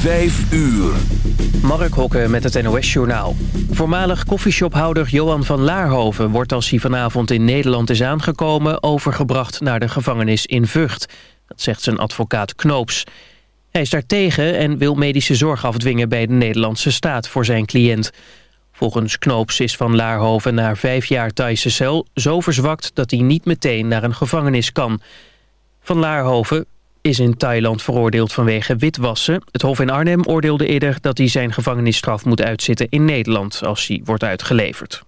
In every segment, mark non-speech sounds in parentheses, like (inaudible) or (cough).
Vijf uur. Mark Hokke met het NOS-journaal. Voormalig koffieshophouder Johan van Laarhoven... wordt als hij vanavond in Nederland is aangekomen... overgebracht naar de gevangenis in Vught. Dat zegt zijn advocaat Knoops. Hij is daartegen en wil medische zorg afdwingen... bij de Nederlandse staat voor zijn cliënt. Volgens Knoops is van Laarhoven na vijf jaar Thaise cel... zo verzwakt dat hij niet meteen naar een gevangenis kan... Van Laarhoven is in Thailand veroordeeld vanwege witwassen. Het Hof in Arnhem oordeelde eerder dat hij zijn gevangenisstraf moet uitzitten in Nederland als hij wordt uitgeleverd.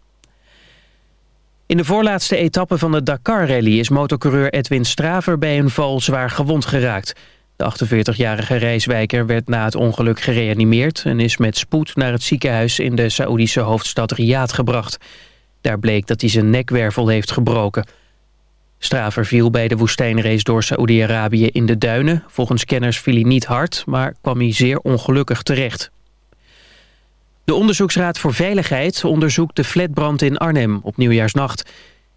In de voorlaatste etappe van de Dakar-rally is motorcoureur Edwin Straver bij een val zwaar gewond geraakt. De 48-jarige reiswijker werd na het ongeluk gereanimeerd... en is met spoed naar het ziekenhuis in de Saoedische hoofdstad Riyadh gebracht. Daar bleek dat hij zijn nekwervel heeft gebroken... Straver viel bij de woestijnrace door Saoedi-Arabië in de duinen. Volgens kenners viel hij niet hard, maar kwam hij zeer ongelukkig terecht. De Onderzoeksraad voor Veiligheid onderzoekt de flatbrand in Arnhem op nieuwjaarsnacht.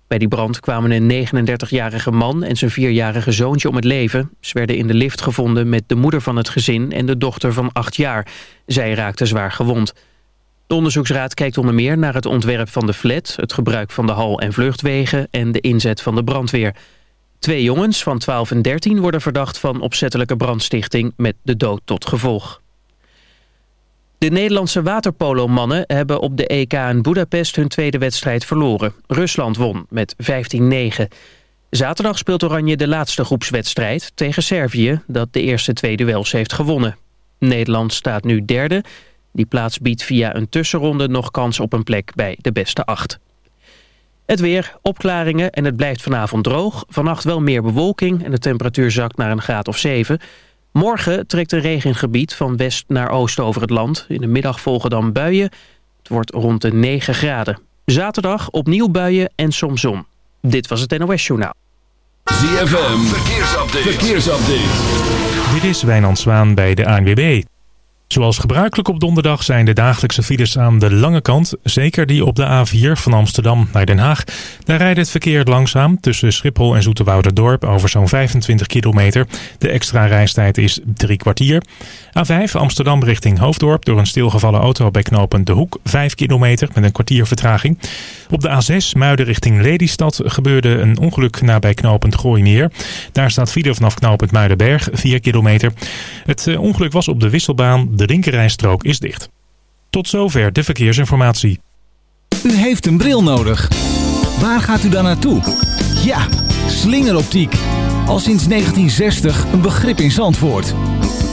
Bij die brand kwamen een 39-jarige man en zijn vierjarige zoontje om het leven. Ze werden in de lift gevonden met de moeder van het gezin en de dochter van acht jaar. Zij raakte zwaar gewond. De onderzoeksraad kijkt onder meer naar het ontwerp van de flat... het gebruik van de hal- en vluchtwegen en de inzet van de brandweer. Twee jongens van 12 en 13 worden verdacht van opzettelijke brandstichting... met de dood tot gevolg. De Nederlandse waterpolomannen hebben op de EK in Budapest hun tweede wedstrijd verloren. Rusland won met 15-9. Zaterdag speelt Oranje de laatste groepswedstrijd tegen Servië... dat de eerste twee duels heeft gewonnen. Nederland staat nu derde die plaats biedt via een tussenronde nog kans op een plek bij de beste acht. Het weer, opklaringen en het blijft vanavond droog. Vannacht wel meer bewolking en de temperatuur zakt naar een graad of 7. Morgen trekt een regengebied van west naar oost over het land. In de middag volgen dan buien. Het wordt rond de 9 graden. Zaterdag opnieuw buien en soms zon. Dit was het NOS Journaal. ZFM, verkeersupdate. verkeersupdate. Dit is Wijnand Zwaan bij de ANWB. Zoals gebruikelijk op donderdag zijn de dagelijkse files aan de lange kant, zeker die op de A4 van Amsterdam naar Den Haag. Daar rijdt het verkeer langzaam tussen Schiphol en Zoeterwouderdorp over zo'n 25 kilometer. De extra reistijd is drie kwartier. A5 Amsterdam richting Hoofddorp door een stilgevallen auto bij knooppunt De Hoek, 5 kilometer met een kwartier vertraging. Op de A6 Muiden richting Lelystad gebeurde een ongeluk nabij knooppunt Gooimeer. Daar staat file vanaf knooppunt Muidenberg, 4 kilometer. Het eh, ongeluk was op de wisselbaan de linkerrijstrook is dicht. Tot zover de verkeersinformatie. U heeft een bril nodig. Waar gaat u dan naartoe? Ja, slingeroptiek. Al sinds 1960 een begrip in Zandvoort.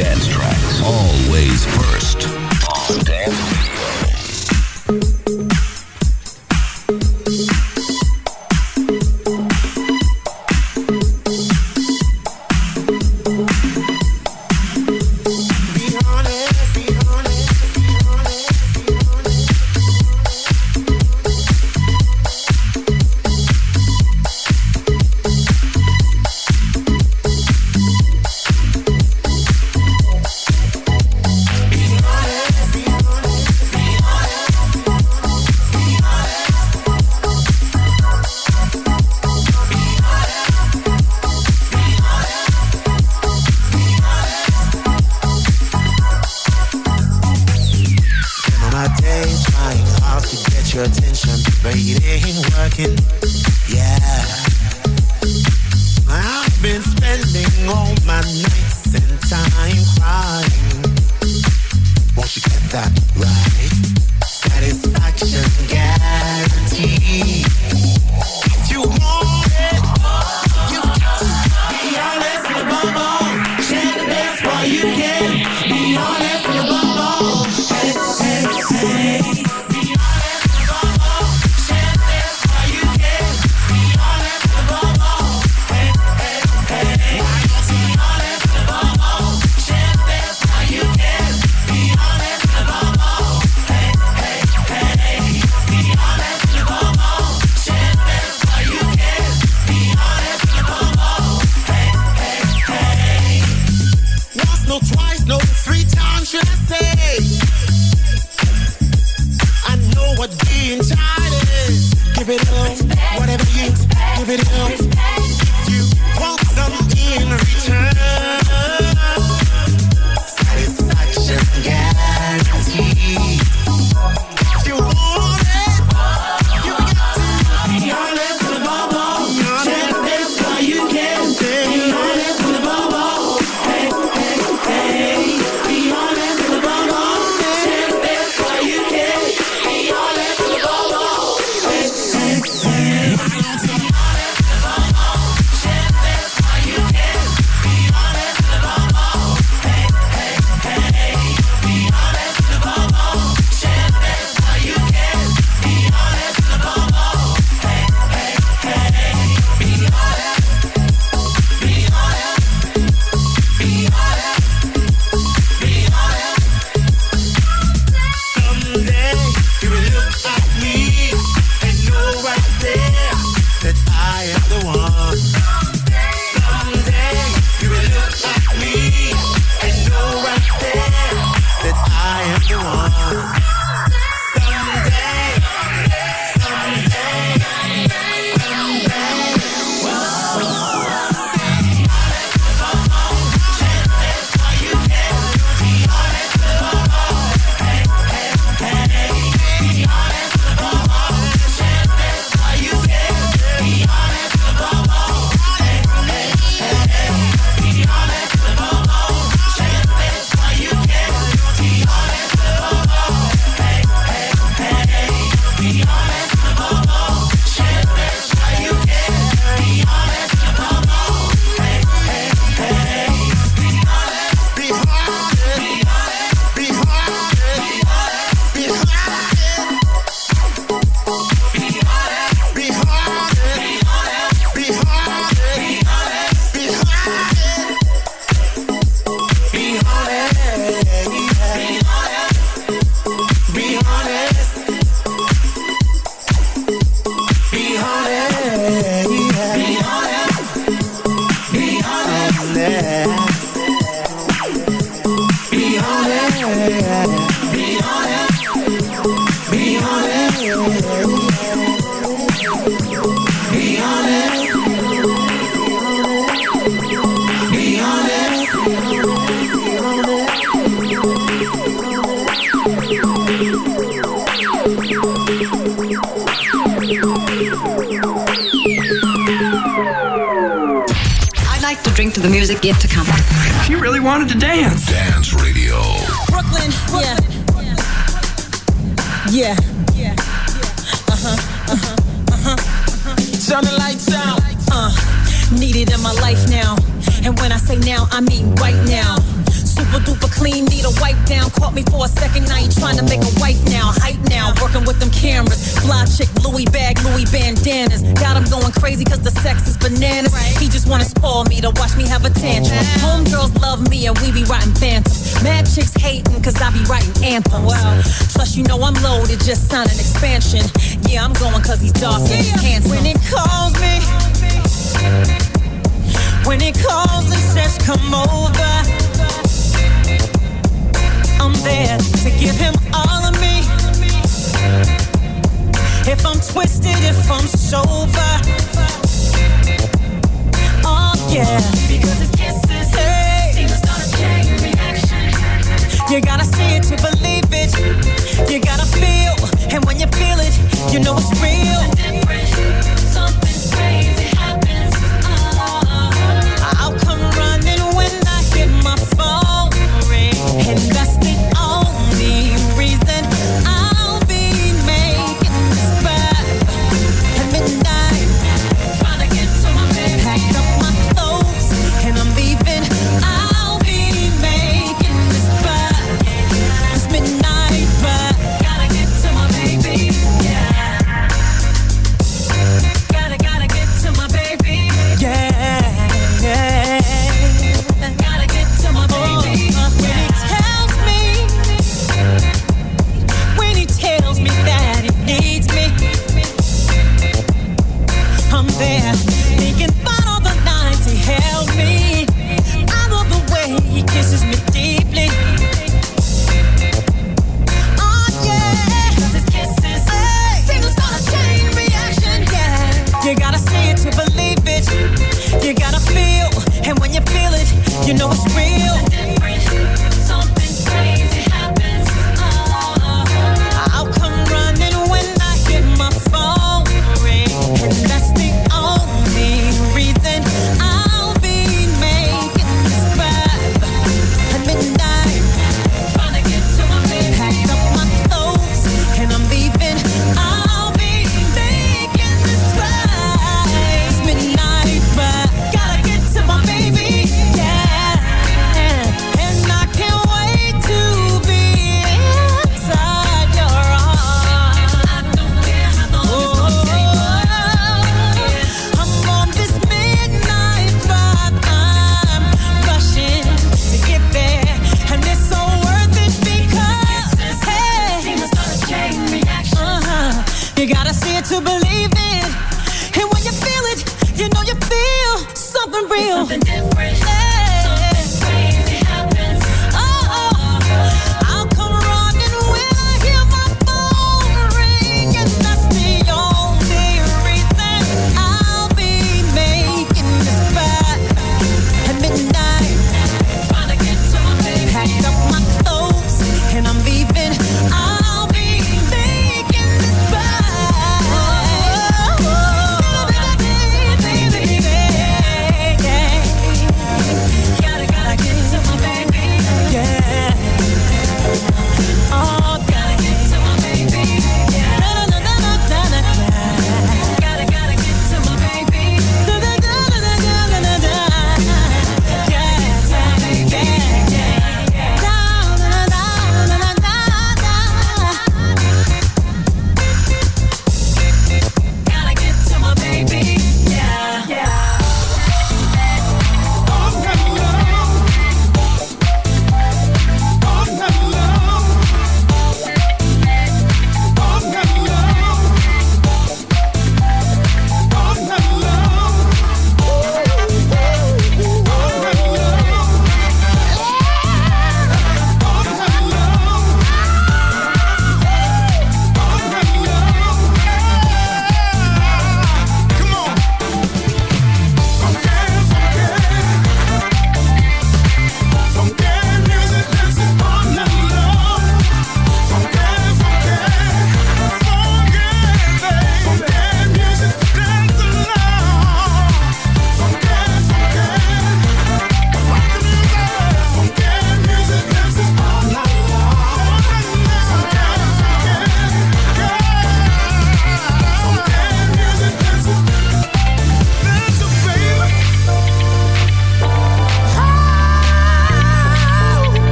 dance tracks. Always first. yet to come. She really wanted to dance. Dance Radio. Brooklyn. Brooklyn. Yeah. Yeah. yeah. Uh-huh. Uh huh. Uh huh. Uh huh. Turn the lights out. Uh. Needed in my life now. And when I say now, I mean right now Super duper clean, need a wipe down. Caught me for a second, now ain't trying to make a wife now. Hype now, working with them cameras. Fly chick, Louis bag, Louis bandanas. Got him going crazy cause the sex is bananas. He just wanna spoil me to watch me have a tantrum. Homegirls love me and we be writing phantoms. Mad chicks hating cause I be writing anthems. Wow. Plus you know I'm loaded, just sign an expansion. Yeah, I'm going cause he's dark and he's handsome. When it calls me, when it calls and says come over. I'm there to give him all of me. If I'm twisted, if I'm sober. Oh, yeah. Because his kisses seem to start a chain reaction. You gotta see it to believe it. You gotta feel. And when you feel it, you know it's real.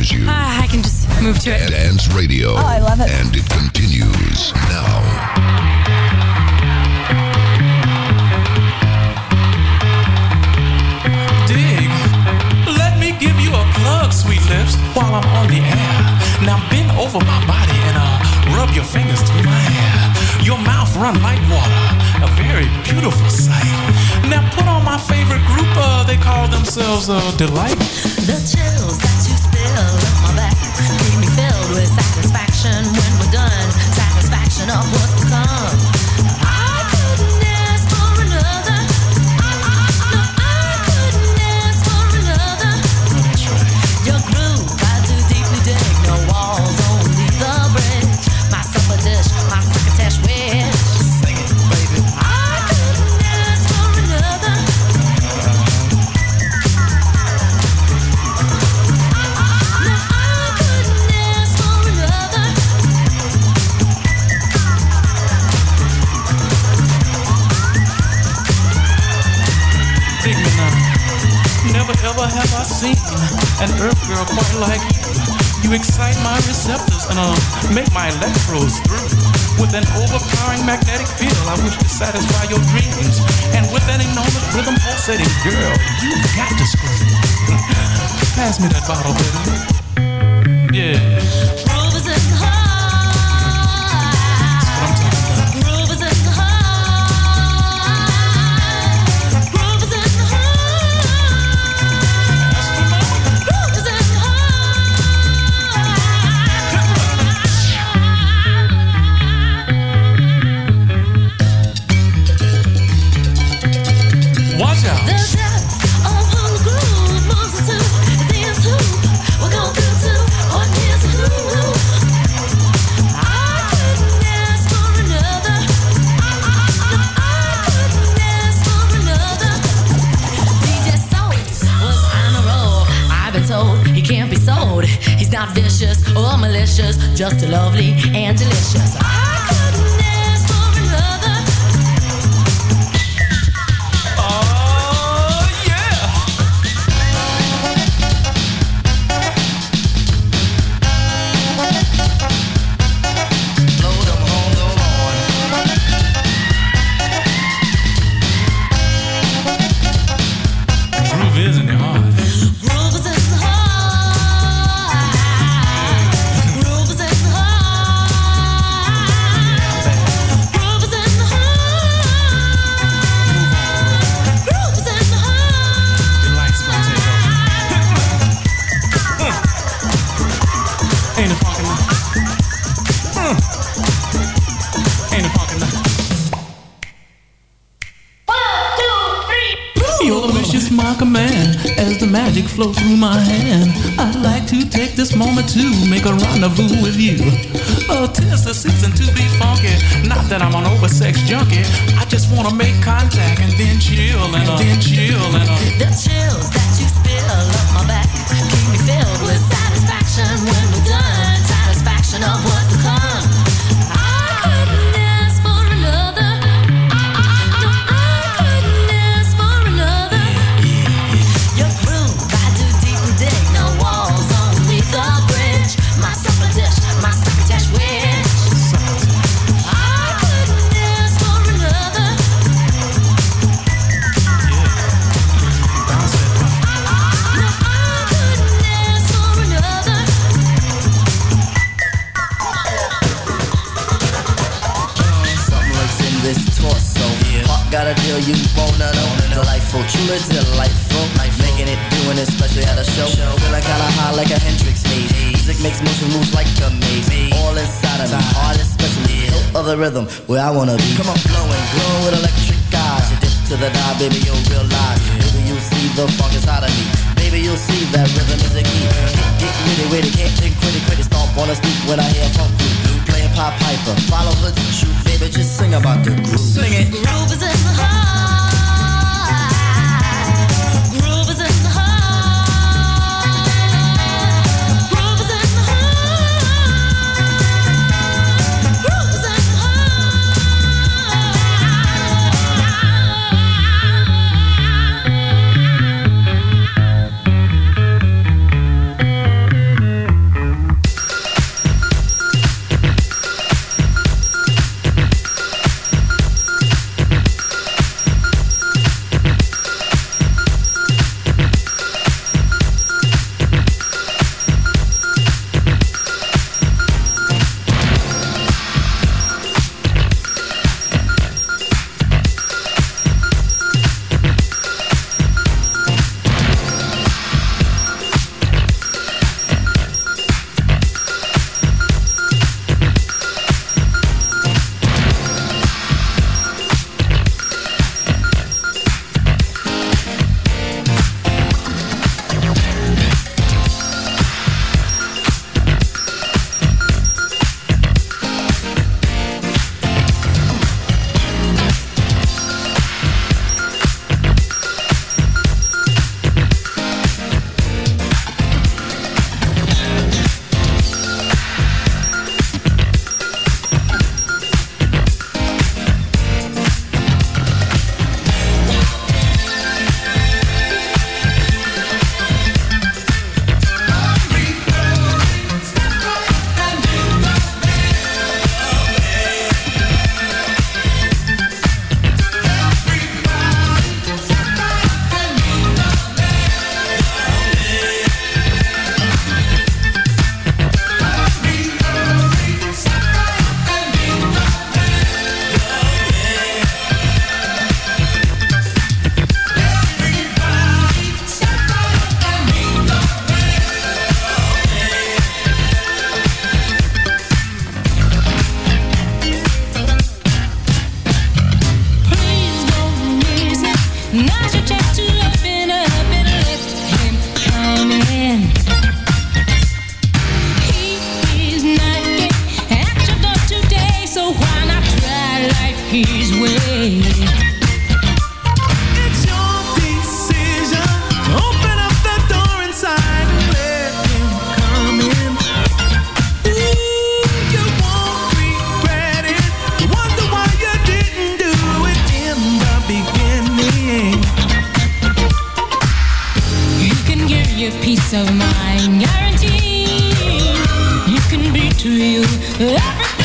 But you. Ah, I can just move to it. Dance radio. Oh, I love it. And it continues now. Dig. Let me give you a plug, sweet lips, while I'm on the air. Now bend over my body and uh, rub your fingers through my hair. Your mouth run like water, a very beautiful sight. Now put on my favorite group, uh, they call themselves uh, Delight. The chills Satisfaction of what's to come. Seen an earth girl quite like you. You excite my receptors and uh, make my electrodes through. With an overpowering magnetic field, I wish to satisfy your dreams. And with that enormous rhythm pulsating, girl, you've got to scream. (laughs) Pass me that bottle, baby. Yeah. Malicious, a lovely you. Oh, tis the season to be funky. Not that I'm an oversex junkie. I just wanna make of mine. Guarantee you can be to you everything.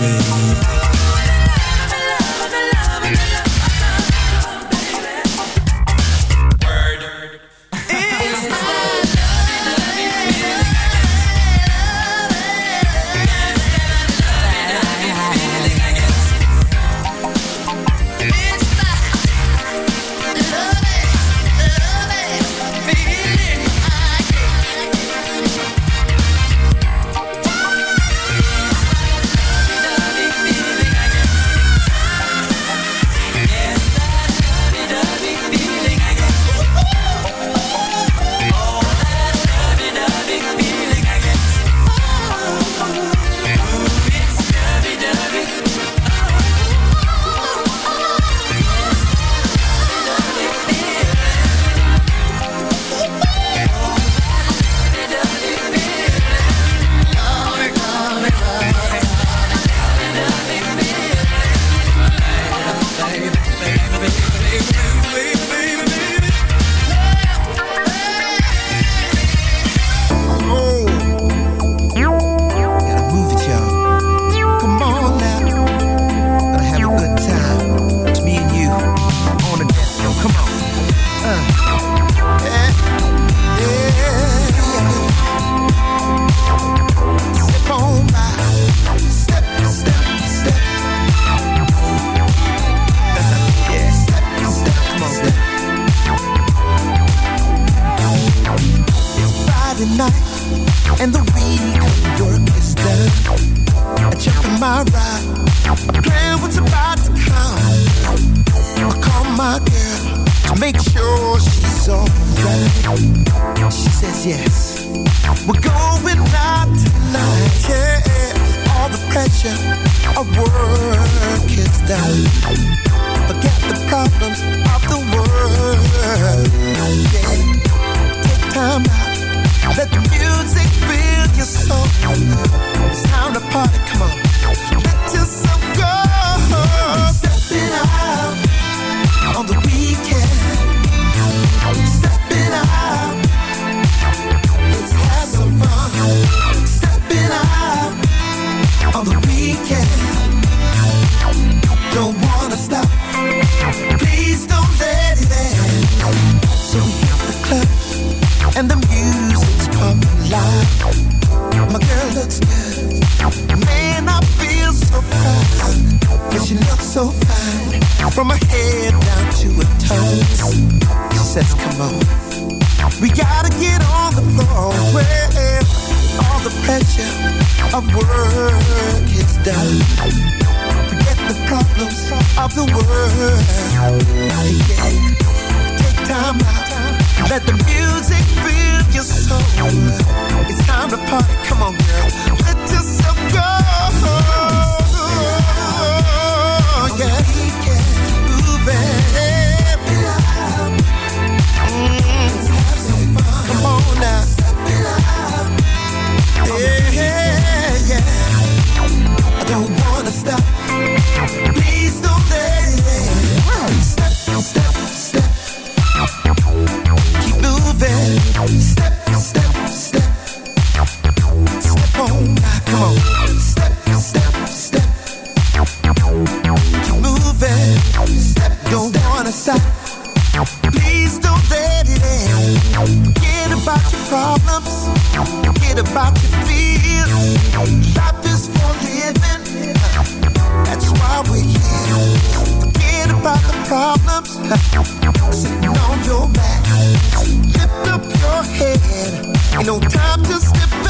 baby yes. We're going out tonight, yeah. All the pressure our work is down. about to feel. Life is for living. That's why we're here. Forget about the problems sitting on your back. Lift up your head. Ain't no time to step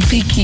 smooth.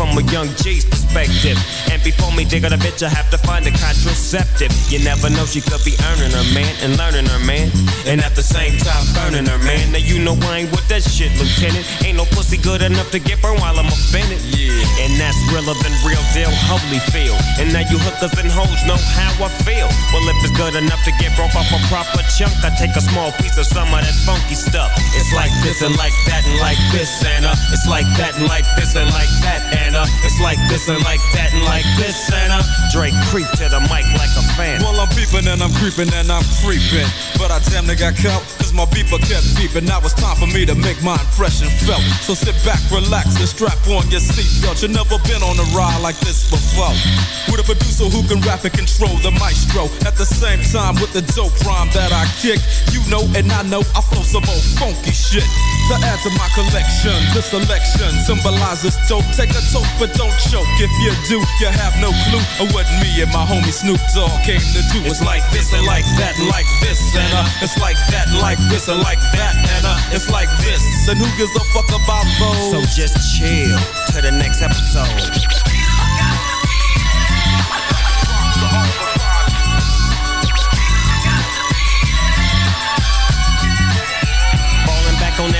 From a young G's perspective. And before me digging a bitch, I have to find a contraceptive. You never know, she could be earning her man and learning her man. And at the same time, burning her man. Now you know I ain't with that shit, Lieutenant. Ain't no pussy good enough to get burned while I'm offended. Yeah. And that's realer than real deal, Holyfield. And now you hookers and hoes know how I feel. Well, if it's good enough to get broke off a proper chunk, I take a small piece of some of that funky stuff. It's like this and like that and like this and uh, it's like that and like this and like that and uh, it's like this and like that and like this and uh, Dre creep to the mic like a fan. Well, I'm peeping and I'm creeping and I'm creeping. But I damn near got caught, cause my beeper kept beeping. Now it's time for me to make my impression felt. So sit back, relax, and strap on your seatbelt. You've never been on a ride like this before. With a producer who can rap and control the maestro. At the same time, with the dope rhyme that I kick, you know and I know I flow some old funky shit. To add to my collection, this selection symbolizes dope. Take a toke, but don't choke. If you do, you have no clue of what me and my homie Snoop Dogg came to do. It's like this and like that and like this and uh, it's like that and like this and like that and uh, it's like this. And who gives a fuck about those? So just chill to the next episode. Falling back on that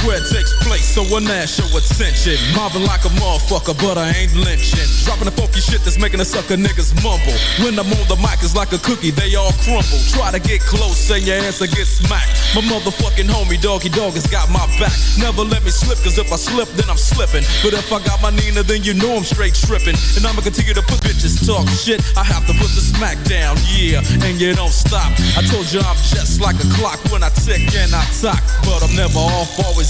It takes place, so one ass show attention. Mobbing like a motherfucker, but I ain't lynching. Dropping the funky shit that's making the sucker niggas mumble. When I'm on the mic, it's like a cookie, they all crumble. Try to get close, and your answer gets smacked. My motherfucking homie, Doggy Dogg, has got my back. Never let me slip, cause if I slip, then I'm slipping. But if I got my Nina, then you know I'm straight tripping. And I'ma continue to put bitches talk shit. I have to put the smack down, yeah, and you don't stop. I told you I'm just like a clock when I tick and I talk. But I'm never off, always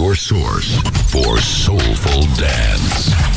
Your source for soulful dance.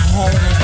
home.